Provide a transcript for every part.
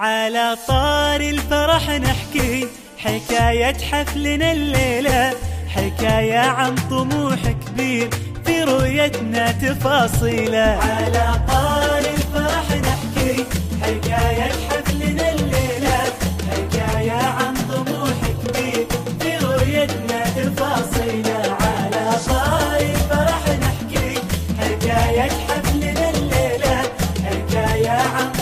على طار الفرح نحكي حكاية حفلنا الليلة حكاية عن طموح كبير في رؤيتنا تفاصيلة. على طار الفرح نحكي حكاية حفلنا الليلة حكاية عن طموح كبير في رؤيتنا تفاصيلة. على طار الفرح نحكي حكاية حفلنا الليلة حكاية عن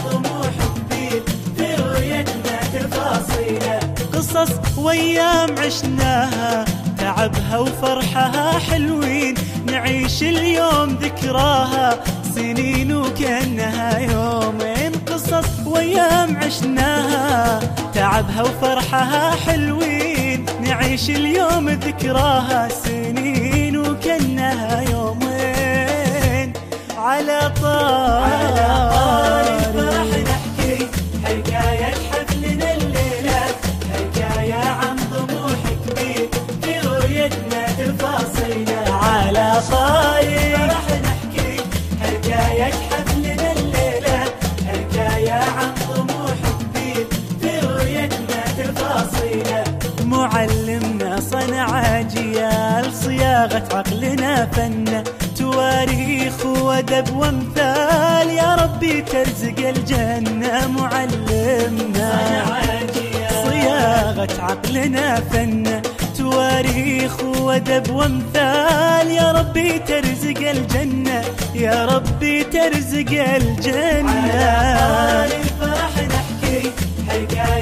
قصص وايام عشناها تعبها وفرحها حلوين نعيش اليوم ذكراها سنين وكأنها يومين قصص وايام عشناها تعبها وفرحها حلوين نعيش اليوم ذكراها سنين وكأنها يومين على طار الليلة حكاية عن طموح كبير في رؤيتنا تفاصيله. معلمنا صنع أجيال صياغة عقلنا فن. تواريخ وأدب وأمثال يا ربي ترزق الجنة. معلمنا صياغة عقلنا فن. تواريخ وأدب وأمثال. يا ربي ترزق الجنة يا ربي ترزق الجنة. على الفرح نحكي حكاية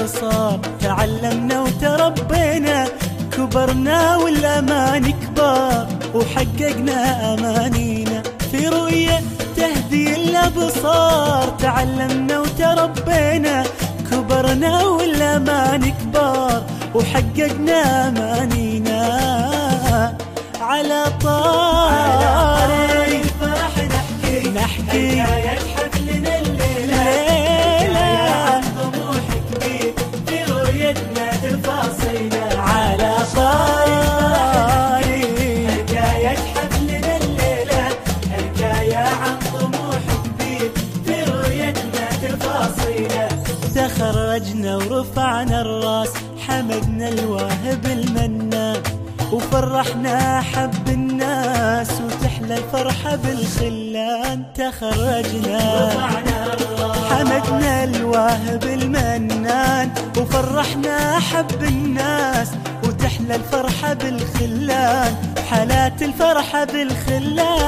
الأبصار تعلمنا وتربينا كبرنا والأمان كبار وحققنا أمانينا. في رؤية تهدي الأبصار تعلمنا وتربينا كبرنا والأمان كبار وحققنا أمانينا. على طار الفرح نحكي نحكي. ورفعنا الراس حمدنا الواهب المنان وفرحنا حب الناس وتحلى الفرحة بالخلان تخرجنا حمدنا الواهب المنان وفرحنا حب الناس وتحلى الفرحة بالخلان حالات الفرحة بالخلان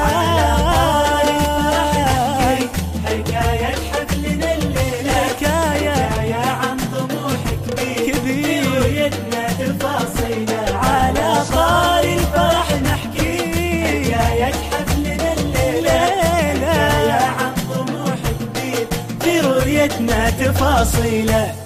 رؤيتنا تفاصيله.